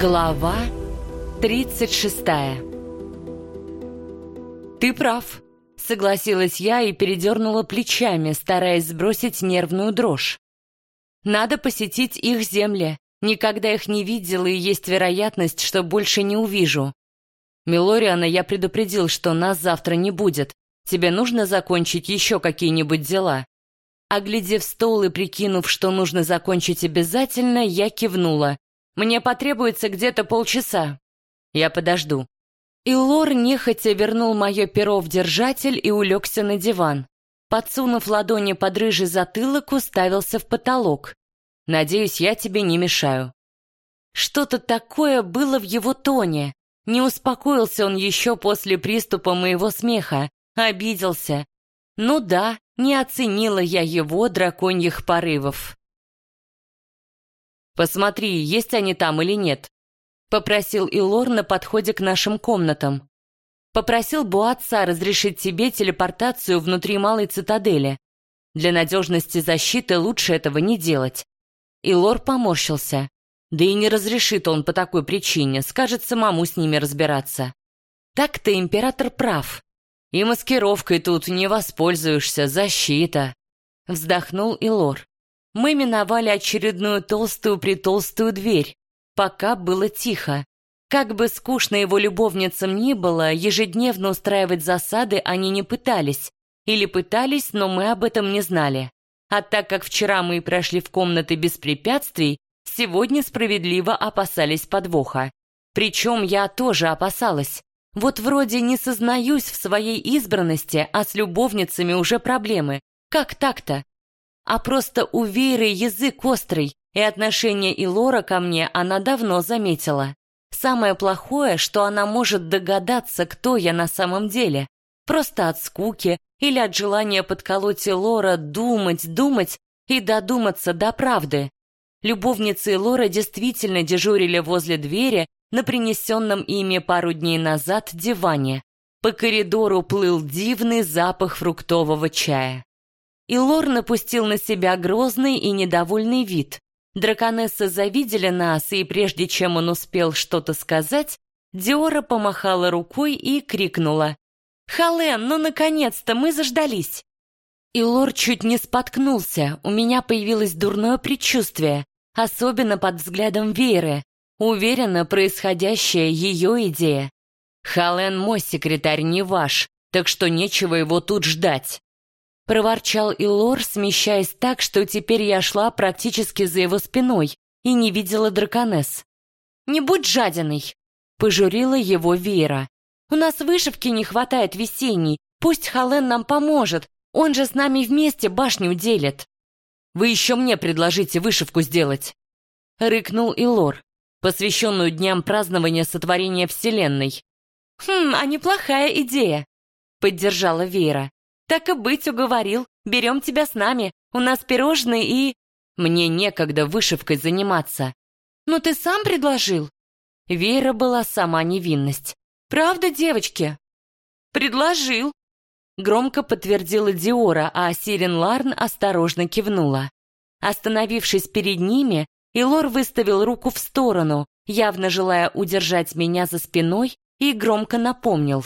Глава 36 «Ты прав», — согласилась я и передернула плечами, стараясь сбросить нервную дрожь. «Надо посетить их земли. Никогда их не видела, и есть вероятность, что больше не увижу. Милориана я предупредил, что нас завтра не будет. Тебе нужно закончить еще какие-нибудь дела?» Оглядев стол и прикинув, что нужно закончить обязательно, я кивнула. «Мне потребуется где-то полчаса. Я подожду». И Лор нехотя вернул мое перо в держатель и улегся на диван. Подсунув ладони под рыжий затылок, уставился в потолок. «Надеюсь, я тебе не мешаю». Что-то такое было в его тоне. Не успокоился он еще после приступа моего смеха, обиделся. Ну да, не оценила я его драконьих порывов. «Посмотри, есть они там или нет», — попросил Илор на подходе к нашим комнатам. Попросил Буатца разрешить тебе телепортацию внутри малой цитадели. Для надежности защиты лучше этого не делать. Илор поморщился. Да и не разрешит он по такой причине, скажет самому с ними разбираться. Так-то император прав. И маскировкой тут не воспользуешься, защита. Вздохнул Илор. Мы миновали очередную толстую-притолстую дверь. Пока было тихо. Как бы скучно его любовницам ни было, ежедневно устраивать засады они не пытались. Или пытались, но мы об этом не знали. А так как вчера мы прошли в комнаты без препятствий, сегодня справедливо опасались подвоха. Причем я тоже опасалась. Вот вроде не сознаюсь в своей избранности, а с любовницами уже проблемы. Как так-то? А просто у Вейры язык острый, и отношение Илора ко мне она давно заметила. Самое плохое, что она может догадаться, кто я на самом деле. Просто от скуки или от желания подколоть Илора думать, думать и додуматься до правды. Любовницы Лора действительно дежурили возле двери на принесенном ими пару дней назад диване. По коридору плыл дивный запах фруктового чая. И Лор напустил на себя грозный и недовольный вид. Драконессы завидели нас, и прежде чем он успел что-то сказать, Диора помахала рукой и крикнула. «Хален, ну наконец-то, мы заждались!» И Лор чуть не споткнулся, у меня появилось дурное предчувствие, особенно под взглядом Вейры, Уверена, происходящее ее идея. Хален мой секретарь, не ваш, так что нечего его тут ждать. Проворчал Илор, смещаясь так, что теперь я шла практически за его спиной и не видела драконесс. «Не будь жадиной!» — пожурила его Вера. «У нас вышивки не хватает весенней, пусть Хален нам поможет, он же с нами вместе башню делит». «Вы еще мне предложите вышивку сделать!» — рыкнул Илор посвященную дням празднования сотворения Вселенной. «Хм, а неплохая идея», — поддержала Вера. «Так и быть уговорил. Берем тебя с нами. У нас пирожные и...» «Мне некогда вышивкой заниматься». «Ну ты сам предложил?» Вера была сама невинность. «Правда, девочки?» «Предложил», — громко подтвердила Диора, а Сирен Ларн осторожно кивнула. Остановившись перед ними, и Лор выставил руку в сторону, явно желая удержать меня за спиной, и громко напомнил.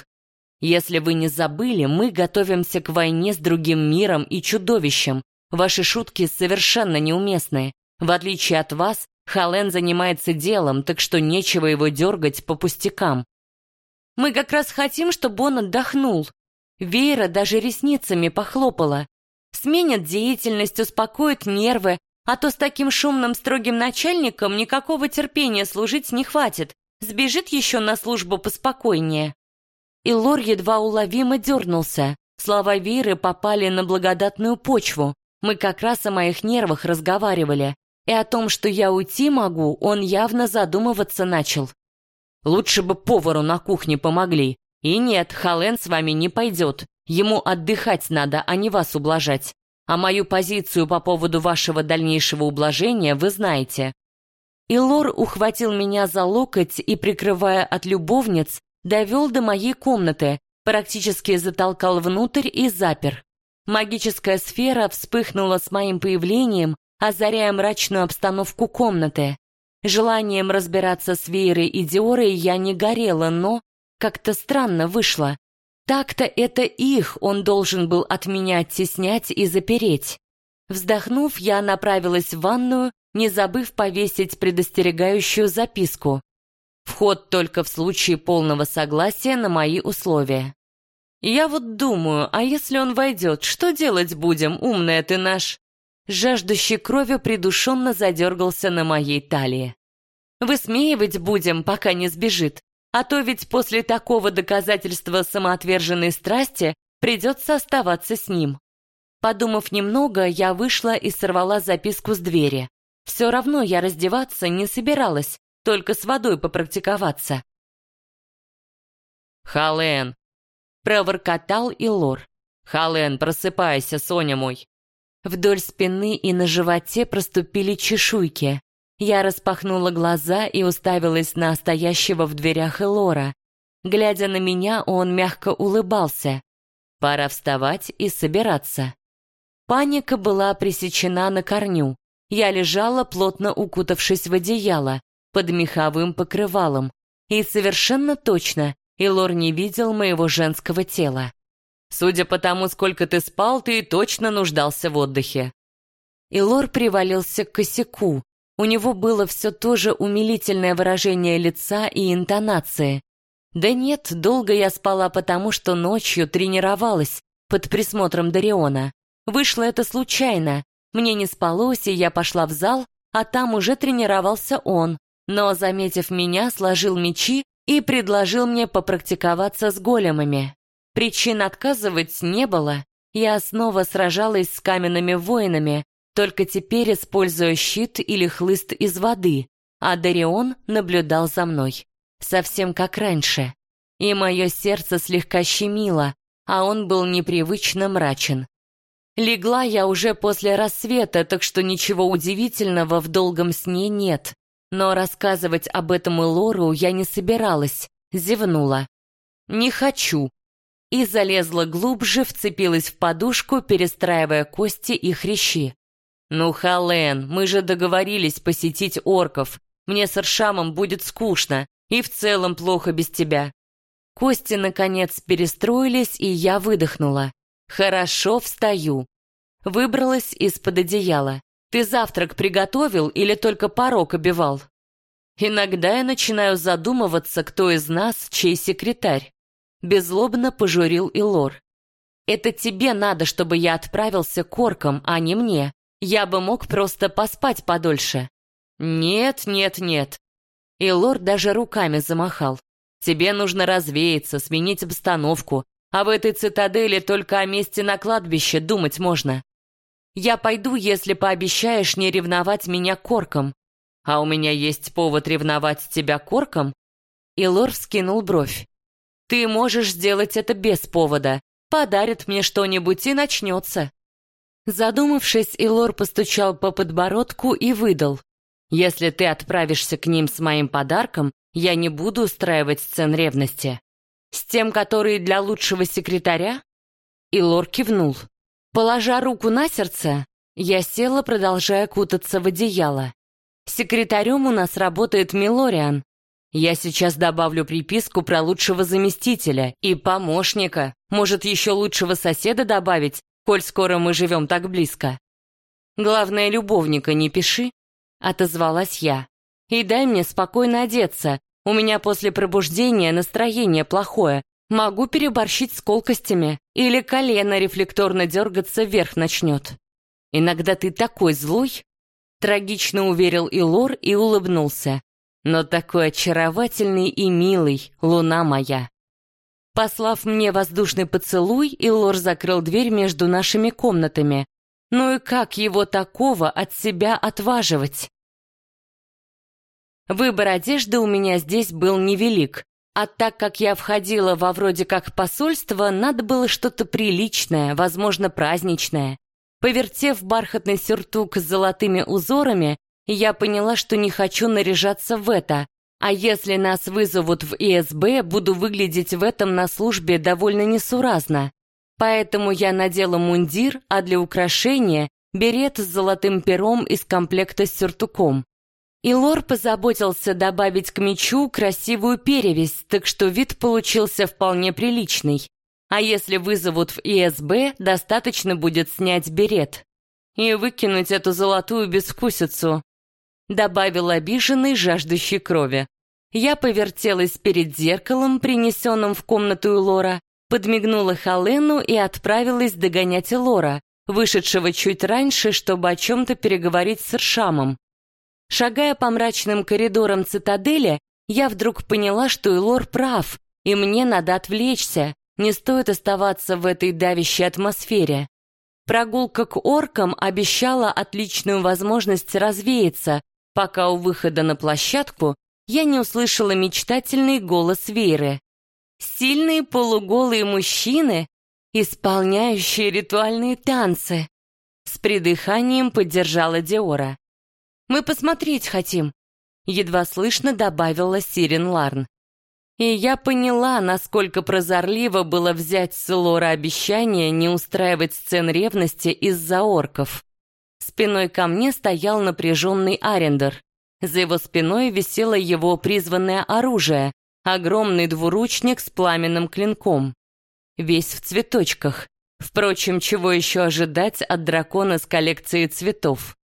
«Если вы не забыли, мы готовимся к войне с другим миром и чудовищем. Ваши шутки совершенно неуместны. В отличие от вас, Хален занимается делом, так что нечего его дергать по пустякам. Мы как раз хотим, чтобы он отдохнул. Вейра даже ресницами похлопала. Сменит деятельность, успокоит нервы, а то с таким шумным строгим начальником никакого терпения служить не хватит. Сбежит еще на службу поспокойнее. И Лор едва уловимо дернулся. Слова Веры попали на благодатную почву. Мы как раз о моих нервах разговаривали. И о том, что я уйти могу, он явно задумываться начал. Лучше бы повару на кухне помогли. И нет, Хален с вами не пойдет. Ему отдыхать надо, а не вас ублажать. А мою позицию по поводу вашего дальнейшего ублажения вы знаете. И Лор ухватил меня за локоть и, прикрывая от любовниц, довел до моей комнаты, практически затолкал внутрь и запер. Магическая сфера вспыхнула с моим появлением, озаряя мрачную обстановку комнаты. Желанием разбираться с Вейрой и Диорой я не горела, но как-то странно вышло. Так-то это их он должен был от меня оттеснять и запереть. Вздохнув, я направилась в ванную, не забыв повесить предостерегающую записку. Вход только в случае полного согласия на мои условия. Я вот думаю, а если он войдет, что делать будем, умная ты наш? Жаждущий крови придушенно задергался на моей талии. Высмеивать будем, пока не сбежит. А то ведь после такого доказательства самоотверженной страсти придется оставаться с ним. Подумав немного, я вышла и сорвала записку с двери. Все равно я раздеваться не собиралась, только с водой попрактиковаться. «Хален!» — проворкотал Илор. «Хален, просыпайся, Соня мой!» Вдоль спины и на животе проступили чешуйки. Я распахнула глаза и уставилась на стоящего в дверях Элора. Глядя на меня, он мягко улыбался. Пора вставать и собираться. Паника была пресечена на корню. Я лежала, плотно укутавшись в одеяло, под меховым покрывалом. И совершенно точно, Илор не видел моего женского тела. Судя по тому, сколько ты спал, ты точно нуждался в отдыхе. Илор привалился к косяку, у него было все то же умилительное выражение лица и интонации. Да нет, долго я спала потому, что ночью тренировалась под присмотром Дариона. Вышло это случайно. Мне не спалось, и я пошла в зал, а там уже тренировался он. Но, заметив меня, сложил мечи и предложил мне попрактиковаться с големами. Причин отказывать не было. Я снова сражалась с каменными воинами, только теперь используя щит или хлыст из воды, а Дарион наблюдал за мной, совсем как раньше. И мое сердце слегка щемило, а он был непривычно мрачен. Легла я уже после рассвета, так что ничего удивительного в долгом сне нет. Но рассказывать об этом Лору я не собиралась, зевнула. «Не хочу», и залезла глубже, вцепилась в подушку, перестраивая кости и хрящи. «Ну, Хален, мы же договорились посетить орков. Мне с Аршамом будет скучно, и в целом плохо без тебя». Кости, наконец, перестроились, и я выдохнула. «Хорошо, встаю». Выбралась из-под одеяла. «Ты завтрак приготовил или только порог обивал?» «Иногда я начинаю задумываться, кто из нас чей секретарь». Беззлобно пожурил Илор. «Это тебе надо, чтобы я отправился к оркам, а не мне. Я бы мог просто поспать подольше. Нет, нет, нет. И лорд даже руками замахал. Тебе нужно развеяться, сменить обстановку, а в этой цитадели только о месте на кладбище думать можно. Я пойду, если пообещаешь не ревновать меня корком. А у меня есть повод ревновать тебя корком? И лор вскинул бровь. Ты можешь сделать это без повода. Подарит мне что-нибудь и начнется. Задумавшись, Илор постучал по подбородку и выдал. «Если ты отправишься к ним с моим подарком, я не буду устраивать сцен ревности. С тем, который для лучшего секретаря?» Илор кивнул. Положа руку на сердце, я села, продолжая кутаться в одеяло. Секретарем у нас работает Милориан. Я сейчас добавлю приписку про лучшего заместителя и помощника. Может, еще лучшего соседа добавить, коль скоро мы живем так близко. Главное, любовника не пиши, отозвалась я. И дай мне спокойно одеться. У меня после пробуждения настроение плохое. Могу переборщить с колкостями, или колено рефлекторно дергаться вверх начнет. Иногда ты такой злой, трагично уверил Илор и улыбнулся. Но такой очаровательный и милый, луна моя. Послав мне воздушный поцелуй, Илор закрыл дверь между нашими комнатами. Ну и как его такого от себя отваживать? Выбор одежды у меня здесь был невелик, а так как я входила во вроде как посольство, надо было что-то приличное, возможно, праздничное. Повертев бархатный сюртук с золотыми узорами, я поняла, что не хочу наряжаться в это, а если нас вызовут в ИСБ, буду выглядеть в этом на службе довольно несуразно. Поэтому я надела мундир, а для украшения — берет с золотым пером из комплекта с сюртуком. И Лор позаботился добавить к мечу красивую перевязь, так что вид получился вполне приличный. А если вызовут в ИСБ, достаточно будет снять берет. И выкинуть эту золотую безвкусицу. Добавил обиженный, жаждущий крови. Я повертелась перед зеркалом, принесенным в комнату Лора, подмигнула Халену и отправилась догонять Лора, вышедшего чуть раньше, чтобы о чем-то переговорить с Иршамом. Шагая по мрачным коридорам цитадели, я вдруг поняла, что Илор прав, и мне надо отвлечься, не стоит оставаться в этой давящей атмосфере. Прогулка к оркам обещала отличную возможность развеяться, пока у выхода на площадку я не услышала мечтательный голос Вейры. Сильные полуголые мужчины, исполняющие ритуальные танцы. С придыханием поддержала Диора. «Мы посмотреть хотим», — едва слышно добавила Сирен Ларн. И я поняла, насколько прозорливо было взять с Лора обещание не устраивать сцен ревности из-за орков. Спиной ко мне стоял напряженный Арендер. За его спиной висело его призванное оружие, огромный двуручник с пламенным клинком. Весь в цветочках. Впрочем, чего еще ожидать от дракона с коллекцией цветов?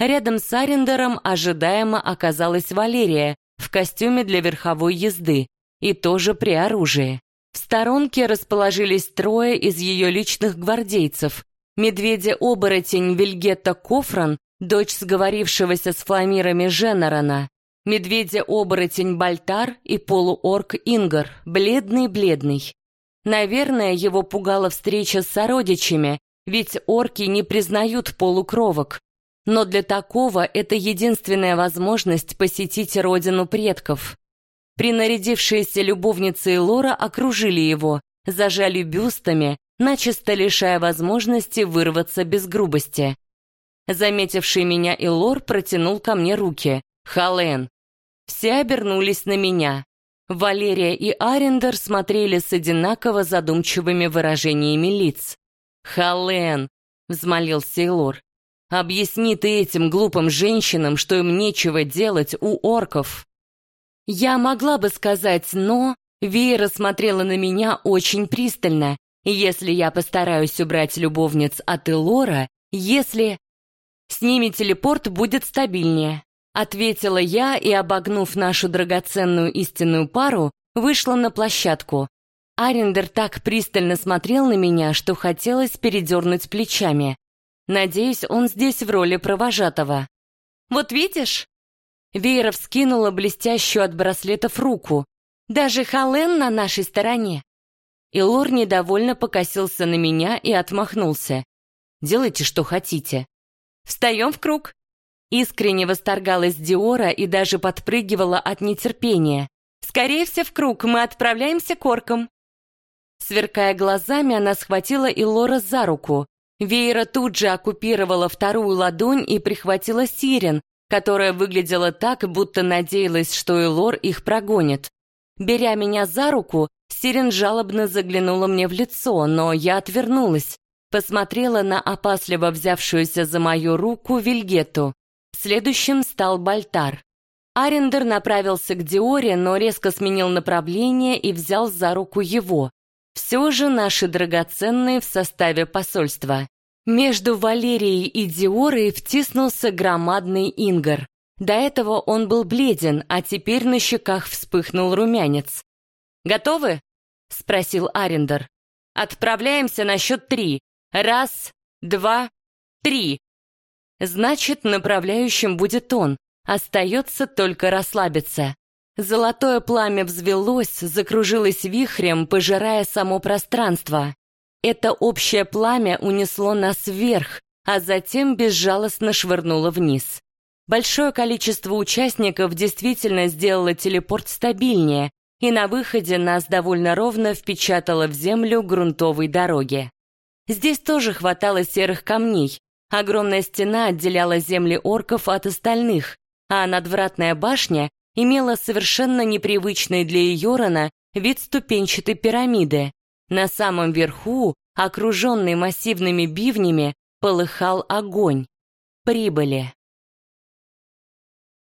Рядом с Арендером ожидаемо оказалась Валерия в костюме для верховой езды, и тоже при оружии. В сторонке расположились трое из ее личных гвардейцев. Медведя-оборотень Вильгетта Кофран, дочь сговорившегося с фламирами Женерона, медведя-оборотень Бальтар и полуорк Ингар, бледный-бледный. Наверное, его пугала встреча с сородичами, ведь орки не признают полукровок. Но для такого это единственная возможность посетить родину предков. Принарядившиеся любовницы Лора окружили его, зажали бюстами, начисто лишая возможности вырваться без грубости. Заметивший меня Илор протянул ко мне руки. «Хален». Все обернулись на меня. Валерия и Арендер смотрели с одинаково задумчивыми выражениями лиц. «Хален», — взмолился Илор, — «объясни ты этим глупым женщинам, что им нечего делать у орков». Я могла бы сказать «но», Вера смотрела на меня очень пристально. Если я постараюсь убрать любовниц от Элора, если... С ними телепорт будет стабильнее. Ответила я и, обогнув нашу драгоценную истинную пару, вышла на площадку. Арендер так пристально смотрел на меня, что хотелось передернуть плечами. Надеюсь, он здесь в роли провожатого. «Вот видишь?» Вейра вскинула блестящую от браслетов руку. «Даже Хален на нашей стороне!» И Лор недовольно покосился на меня и отмахнулся. «Делайте, что хотите». «Встаем в круг!» Искренне восторгалась Диора и даже подпрыгивала от нетерпения. «Скорее всего, в круг, мы отправляемся к оркам!» Сверкая глазами, она схватила Илора за руку. Вейра тут же оккупировала вторую ладонь и прихватила Сирен, которая выглядела так, будто надеялась, что Элор их прогонит. Беря меня за руку, Сирен жалобно заглянула мне в лицо, но я отвернулась. Посмотрела на опасливо взявшуюся за мою руку Вильгету. Следующим стал Бальтар. Арендер направился к Диоре, но резко сменил направление и взял за руку его. Все же наши драгоценные в составе посольства. Между Валерией и Диорой втиснулся громадный Ингар. До этого он был бледен, а теперь на щеках вспыхнул румянец. «Готовы?» — спросил Арендер. «Отправляемся на счет три. Раз, два, три». Значит, направляющим будет он. Остается только расслабиться. Золотое пламя взвелось, закружилось вихрем, пожирая само пространство. Это общее пламя унесло нас вверх, а затем безжалостно швырнуло вниз. Большое количество участников действительно сделало телепорт стабильнее, и на выходе нас довольно ровно впечатало в землю грунтовой дороги. Здесь тоже хватало серых камней. Огромная стена отделяла земли орков от остальных, а надвратная башня имела совершенно непривычный для Йорона вид ступенчатой пирамиды. На самом верху, окруженный массивными бивнями, полыхал огонь. Прибыли.